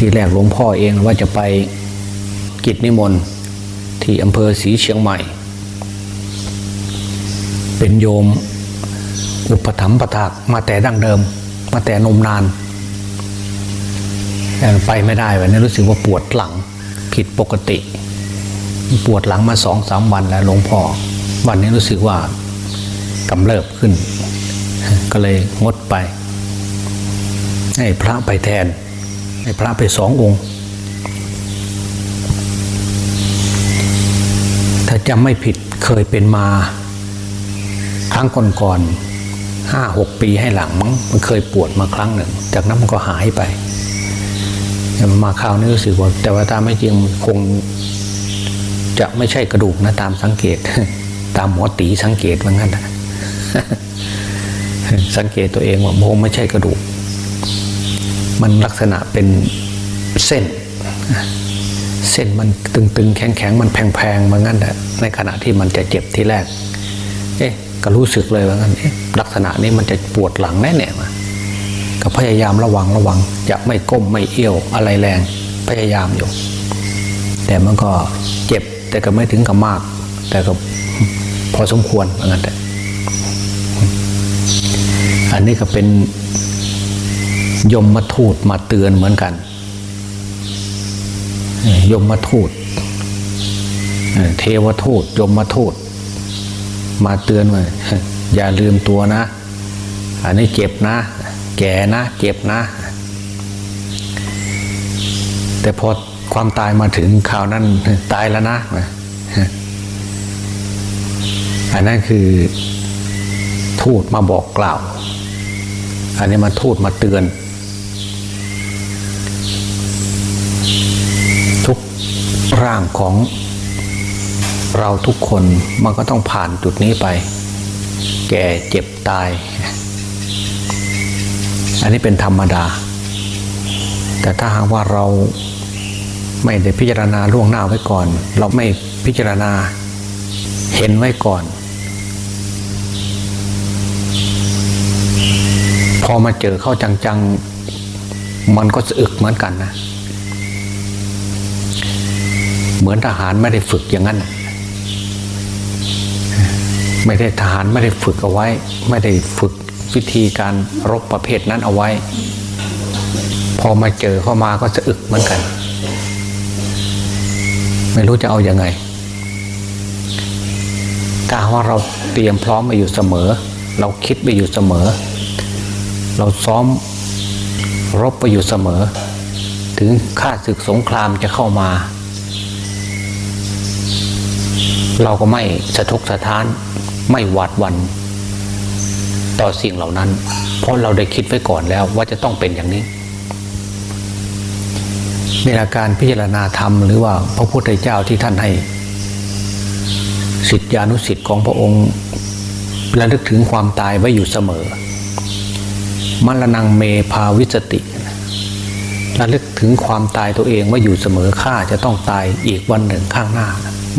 ที่แรกหลวงพ่อเองว่าจะไปกิจนิมนต์ที่อำเภอศรีเชียงใหม่ เป็นโยมอุปถัมภ์ประทากมาแต่ดั้งเดิม มาแต่นมนานแต่ไปไม่ได้วันนี้รู้สึกว่าปวดหลังผิดปกติ ปวดหลังมาสองสามวันแล้วหลวงพ่อ วันนี้รู้สึกว่ากำเริบขึ้น ก็เลยงดไป ให้พระไปแทน ให้พระไปสององค์ ถ้าจำไม่ผิดเคยเป็นมาครั้งก่อนๆห้าหกปีให้หลังมั้งมันเคยปวดมาครั้งหนึ่ง จากนั้นมันก็หายไป มาคราวนี้รู้สึกว่า แต่ว่าตามไม่จริงคงจะไม่ใช่กระดูกนะตามสังเกต ตามหมอตีสังเกตว่างั้นนะสังเกตตัวเองว่าคงไม่ใช่กระดูก มันลักษณะเป็นเส้น เส้นมันตึงๆ แข็งๆ มันแพงๆมางั้นแหละในขณะที่มันจะเจ็บทีแรก เอ๊ะก็รู้สึกเลยว่างั้นเอ๊ะลักษณะนี้มันจะปวดหลังแน่ๆมาก็พยายามระวังระวังจะไม่ก้มไม่เอี้ยวอะไรแรงพยายามอยู่ แต่มันก็เจ็บแต่ก็ไม่ถึงกับมาก แต่ก็พอสมควรว่างั้นแต่อันนี้ก็เป็น ยมมาทูตมาเตือนเหมือนกัน ยมมาทูตเทวทูตยมมาทูต มาเตือนว่าอย่าลืมตัวนะ อันนี้เจ็บนะ แก่นะ เจ็บนะ แต่พอความตายมาถึงข่าวนั้นตายแล้วนะอันนั้นคือทูตมาบอกกล่าว อันนี้มาทูตมาเตือน ทุก ร่างของเราทุกคนมันก็ต้องผ่านจุดนี้ไป แก่เจ็บตาย อันนี้เป็นธรรมดา แต่ถ้าหากว่าเราไม่ได้พิจารณาล่วงหน้าไว้ก่อน เราไม่พิจารณาเห็นไว้ก่อน พอมาเจอเข้าจังๆ มันก็สะอึกเหมือนกันนะ เหมือนทหารไม่ได้ฝึกอย่างนั้น ไม่ได้ทหารไม่ได้ฝึกเอาไว้ ไม่ได้ฝึกวิธีการรบประเภทนั้นเอาไว้ พอมาเจอเข้ามาก็สะอึกเหมือนกัน ไม่รู้จะเอาอยัางไงถ้าว่าเราเตรียมพร้อมมาอยู่เสมอ เราคิดไปอยู่เสมอ เราซ้อมรบไปอยู่เสมอ ถึงข้าศึกสงครามจะเข้ามา เราก็ไม่สะทกสะท้านไม่หวาดหวัน ต่อสิ่งเหล่านั้น เพราะเราได้คิดไว้ก่อนแล้วว่าจะต้องเป็นอย่างนี้นี่แหละการพิจารณาธรรมหรือว่าพระพุทธเจ้าที่ท่านให้สิทธิานุสิทธิ์ของพระองค์ระลึกถึงความตายไว้อยู่เสมอมรณงเมภาวิสติระลึกถึงความตายตัวเองไว่าอยู่เสมอข้าจะต้องตายอีกวันหนึ่งข้างหน้า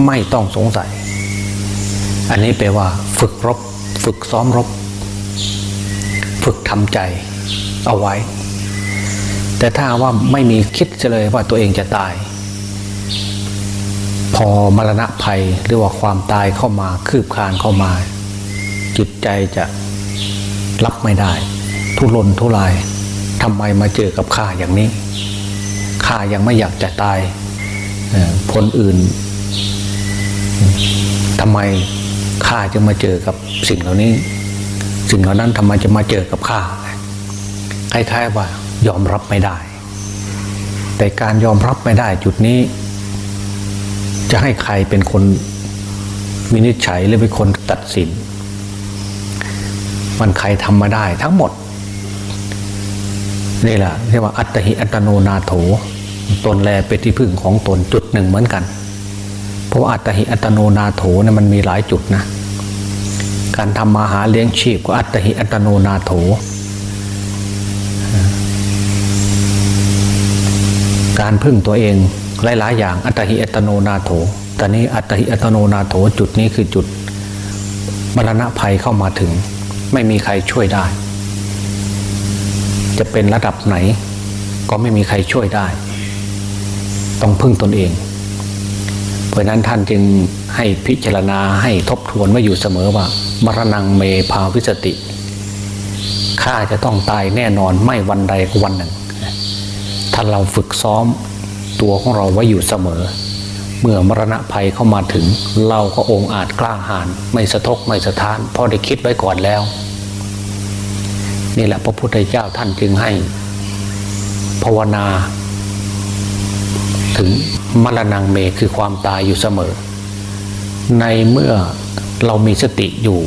ไม่ต้องสงสัย อันนี้แปลว่า ฝึกรบ ฝึกซ้อมรบ ฝึกทำใจเอาไว้ แต่ถ้าว่าไม่มีคิดเลยว่าตัวเองจะตาย พอมรณะภัยหรือว่าความตายเข้ามาคืบคลานเข้ามา จิตใจจะรับไม่ได้ ทุรนทุรายทำไมมาเจอกับข้าอย่างนี้ข้ายังไม่อยากจะตายคนอื่น ทำไมข้าจะมาเจอกับสิ่งเหล่านี้ สิ่งเหล่านั้นทำไมจะมาเจอกับข้าคล้ายๆว่ายอมรับไม่ได้ แต่การยอมรับไม่ได้จุดนี้ จะให้ใครเป็นคนวินิจฉัยหรือเป็นคนตัดสิน มันใครทำมาได้ทั้งหมดนี่แหละเรียกว่าอัตหิอัตโนนาโถตนแลเป็นที่พึ่งของตนจุดหนึ่งเหมือนกัน เพราะอัตหิอัตโนนาโถเนี่ยมันมีหลายจุดนะ การทำมาหาเลี้ยงชีพก็อัตหิอัตโนนาโถ การพึ่งตัวเองหลายๆอย่างอัตหิอัตโนนาโถแต่นี้อัตหิอัตโนนาโถจุดนี้คือจุดมรณะภัยเข้ามาถึง ไม่มีใครช่วยได้ จะเป็นระดับไหนก็ไม่มีใครช่วยได้ ต้องพึ่งตนเอง เพราะนั้นท่านจึงให้พิจารณาให้ทบทวนไว้อยู่เสมอว่า มรณงเมภาวิสติข้าจะต้องตายแน่นอนไม่วันใดก็วันหนึ่ง ถ้าเราฝึกซ้อมตัวของเราไว้อยู่เสมอ เมื่อมรณะภัยเข้ามาถึง เราก็องอาจกล้าหาญไม่สะทกไม่สะท้านเพราะได้คิดไว้ก่อนแล้ว นี่แหละพระพุทธเจ้าท่านจึงให้ ภาวนา ถึงมรณงเมคือความตายอยู่เสมอ ในเมื่อเรามีสติอยู่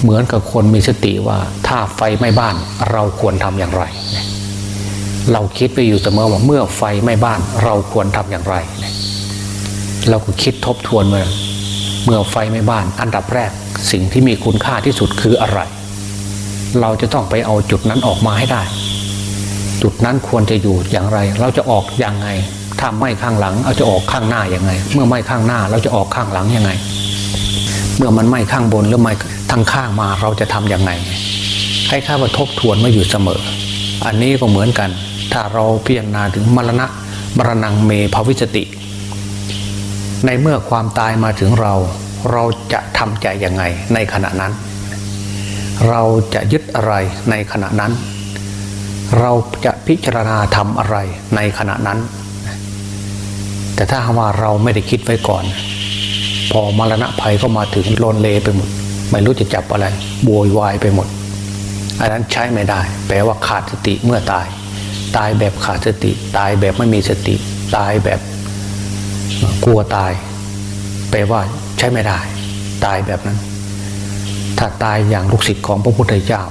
เหมือนกับคนมีสติว่าถ้าไฟไหม้บ้านเราควรทำอย่างไร เราคิดไปอยู่เสมอว่าเมื่อไฟไหม้บ้านเราควรทำอย่างไร เราก็คิดทบทวนว่าเมื่อไฟไหม้บ้าน อันดับแรกสิ่งที่มีคุณค่าที่สุดคืออะไร เราจะต้องไปเอาจุดนั้นออกมาให้ได้ จุดนั้นควรจะอยู่อย่างไร เราจะออกอย่างไงถ้าไม่ข้างหลังเราจะออกข้างหน้าอย่างไง เมื่อไม่ข้างหน้าเราจะออกข้างหลังยังไง เมื่อมันไม่ข้างบนหรือไม่ทางข้างมาเราจะทำยังไง ให้ข้าว่าทบทวนมาอยู่เสมอ อันนี้ก็เหมือนกัน ถ้าเราพิจารณาถึงมรณะมรณงเมภวิสติ ในเมื่อความตายมาถึงเรา เราจะทำใจยังไงในขณะนั้น เราจะยึดอะไรในขณะนั้น เราจะพิจารณาทำอะไรในขณะนั้น แต่ถ้าว่าเราไม่ได้คิดไว้ก่อน พอมรณะภัยเข้ามาถึงโลนเลไปหมด ไม่รู้จะจับอะไรบวยวายไปหมด อันนั้นใช้ไม่ได้ แปลว่าขาดสติเมื่อตาย ตายแบบขาดสติ ตายแบบไม่มีสติ ตายแบบกลัวตาย แปลว่าใช้ไม่ได้ ตายแบบนั้น ถ้าตายอย่างลูกศิษย์ของพระพุทธเจ้า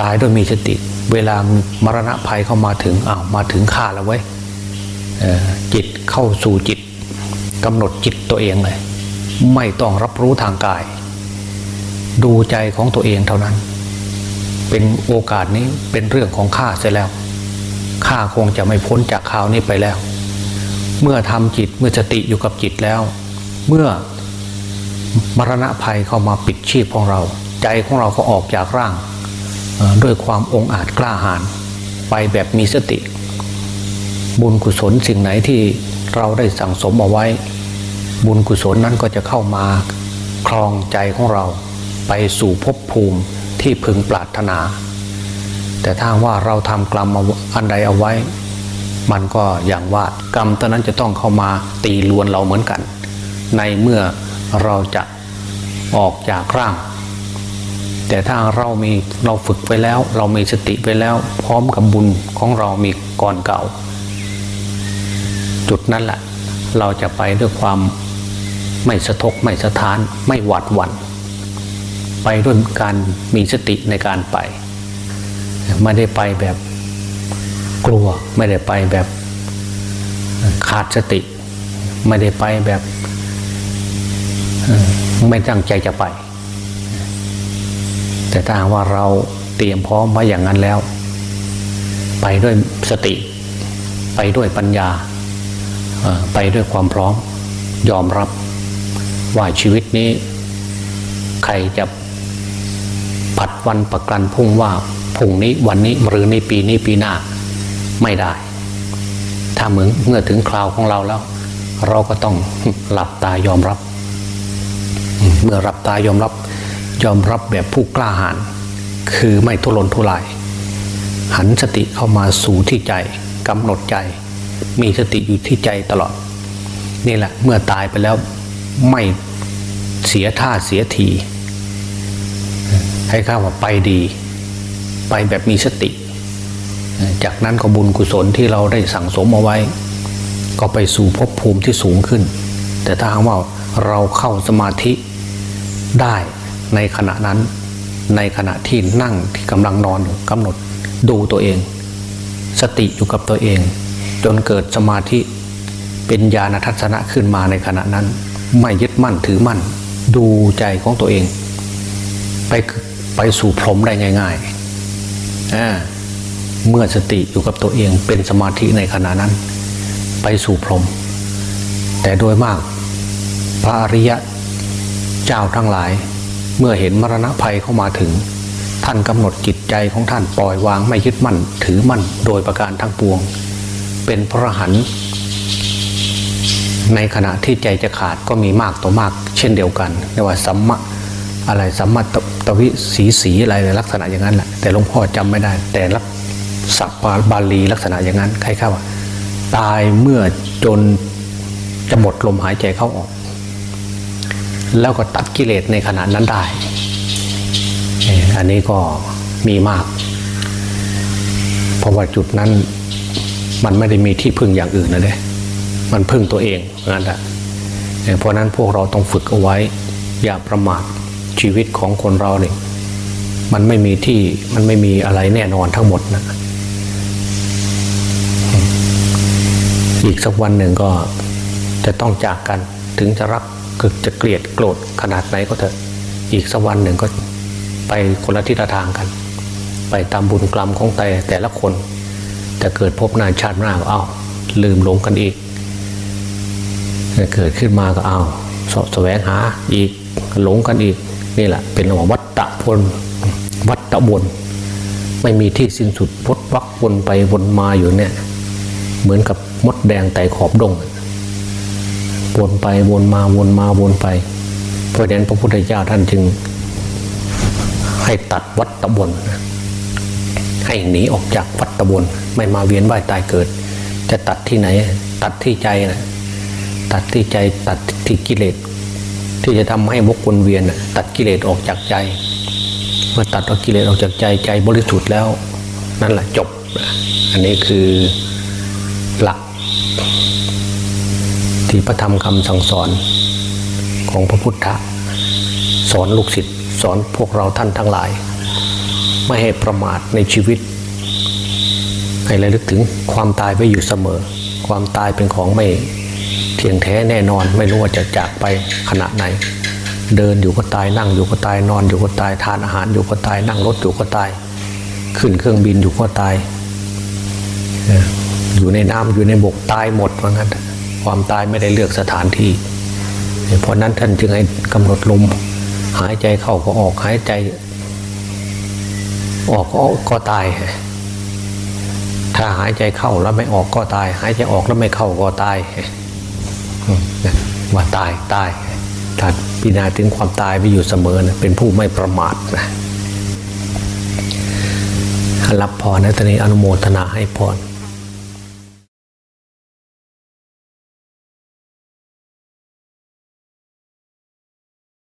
ตายโดยมีสติ เวลามรณะภัยเข้ามาถึงอ้าวมาถึงข่าแล้วเว้ยจิตเข้าสู่จิตกำหนดจิตตัวเองเลย ไม่ต้องรับรู้ทางกาย ดูใจของตัวเองเท่านั้น เป็นโอกาสนี้เป็นเรื่องของข้าเสียแล้วข้าคงจะไม่พ้นจากข่าวนี้ไปแล้ว เมื่อทำจิตเมื่อสติอยู่กับจิตแล้ว เมื่อมรณะภัยเข้ามาปิดชีพของเรา ใจของเราก็ออกจากร่าง ด้วยความองอาจกล้าหาญไปแบบมีสติ บุญกุศลสิ่งไหนที่เราได้สั่งสมเอาไว้ บุญกุศลนั้นก็จะเข้ามาคลองใจของเราไปสู่ภพภูมิที่พึงปรารถนา แต่ถ้าว่าเราทำกรรมอันใดเอาไว้ มันก็อย่างว่ากรรมตอนนั้นจะต้องเข้ามาตีลวนเราเหมือนกัน ในเมื่อเราจะออกจากร่าง แต่ถ้าเรามีเราฝึกไปแล้ว เรามีสติไปแล้ว พร้อมกับบุญของเรามีก่อนเก่า จุดนั้นแหละเราจะไปด้วยความไม่สะทกไม่สะท้านไม่หวาดหวัน่นไปด้วยการมีสติในการไป ไม่ได้ไปแบบกลัว ไม่ได้ไปแบบขาดสติ ไม่ได้ไปแบบไม่ตั้งใจจะไป แต่ถ้าว่าเราเตรียมพร้อมไว้อย่างนั้นแล้ว ไปด้วยสติ ไปด้วยปัญญา ไปด้วยความพร้อมยอมรับว่าชีวิตนี้ ใครจะผัดวันประกันพุ่งว่าพุ่งนี้วันนี้หรือในปีนี้ปีหน้าไม่ได้ ถ้าเหมือนเมื่อถึงคราวของเราแล้ว เราก็ต้องหลับตายอมรับ เมื่อหลับตายอมรับ ยอมรับแบบผู้กล้าหาญคือไม่ทุรนทุราย หันสติเข้ามาสู่ที่ใจกำหนดใจ มีสติอยู่ที่ใจตลอด นี่แหละเมื่อตายไปแล้วไม่เสียท่าเสียที ให้ข้าว่าไปดี ไปแบบมีสติ จากนั้นก็บุญกุศลที่เราได้สั่งสมเอาไว้ ก็ไปสู่ภพภูมิที่สูงขึ้น แต่ถ้าหากว่าเราเข้าสมาธิได้ ในขณะนั้น ในขณะที่นั่งที่กำลังนอนกำหนดดูตัวเอง สติอยู่กับตัวเอง จนเกิดสมาธิเป็นญาณทัศนะขึ้นมาในขณะนั้น ไม่ยึดมั่นถือมั่น ดูใจของตัวเอง ไปไปสู่พรหมได้ง่ายๆเมื่อสติอยู่กับตัวเองเป็นสมาธิในขณะนั้น ไปสู่พรหมแต่โดยมาก พระอริยะเจ้าทั้งหลาย เมื่อเห็นมรณะภัยเข้ามาถึง ท่านกำหนดจิตใจของท่านปล่อยวางไม่ยึดมั่น ถือมั่นโดยประการทั้งปวง เป็นพระหันในขณะที่ใจจะขาดก็มีมากต่อมาก เช่นเดียวกันเรียกว่าสัมมะอะไรสัมมาตตวิสีสีอะไรลักษณะอย่างนั้นแหละแต่หลวงพ่อจำไม่ได้ แต่ลักศัพท์บาลีลักษณะอย่างนั้นใครเข้าว่าตายเมื่อจนจะหมดลมหายใจเข้าออก แล้วก็ตัดกิเลสในขณะนั้นได้ อันนี้ก็มีมาก เพราะว่าจุดนั้นมันไม่ได้มีที่พึ่งอย่างอื่นนะเด้ มันพึ่งตัวเองงั้นแหละเอ่อเพราะนั้นพวกเราต้องฝึกเอาไว้ อย่าประมาทชีวิตของคนเราเนี่ยมันไม่มีที่มันไม่มีอะไรแน่นอนทั้งหมดนะอีกสักวันหนึ่งก็จะต้องจากกันถึงจะรัก กึกจะเกลียดโกรธขนาดไหนก็เถอะ อีกสักวันหนึ่งก็ไปคนละทิศทางกัน ไปตามบุญกรรมของแต่แต่ละคน แต่เกิดพบนานชาติหน้าก็เอาลืมหลงกันอีก เกิดขึ้นมาก็เอาเสาะแสวงหาอีกหลงกันอีกนี่แหละเป็นระหว่างวัฏฏะพลวัฏฏะบนไม่มีที่สิ้นสุดพดวักวนไปวนมาอยู่เนี่ยเหมือนกับมดแดงไต่ขอบดง วนไปวนมาวนมาวนไป เพราะฉะนั้นพระพุทธเจ้าท่านจึง ให้ตัดวัฏฏบนให้หนีออกจากวัฏฏบนไม่มาเวียนว่ายตายเกิด จะตัดที่ไหน ตัดที่ใจนะตัดที่ใจตัดที่กิเลสที่จะทำให้วกวนเวียนตัดกิเลสออกจากใจ เมื่อตัดเอากิเลสออกจากใจใจบริสุทธิ์แล้ว นั่นแหละจบ อันนี้คือหลัก ที่พระธรรมคำสั่งสอนของพระพุทธะสอนลูกศิษย์สอนพวกเราท่านทั้งหลาย ไม่ให้ประมาทในชีวิต ให้ระลึกถึงความตายไว้อยู่เสมอ ความตายเป็นของไม่เที่ยงแท้แน่นอนไม่รู้ว่าจะจากไปขณะไหน เดินอยู่ก็ตายนั่งอยู่ก็ตายนอนอยู่ก็ตายทานอาหารอยู่ก็ตายนั่งรถอยู่ก็ตาย ขึ้นเครื่องบินอยู่ก็ตายอออยู่ในน้ำอยู่ในบกตายหมดว่างั้น ความตายไม่ได้เลือกสถานที่ เพราะนั้นท่านจึงให้กำหนดลมหายใจเข้าก็ออกหายใจ ออกก็ก็ตาย ถ้าหายใจเข้าแล้วไม่ออกก็ตาย หายใจออกแล้วไม่เข้าก็ตายว่าตายตายถ้านพิจารณาถึงความตายไปอยู่เสมอนะเป็นผู้ไม่ประมาทนะรับพรนะตอนนี้อนุโมทนาให้พร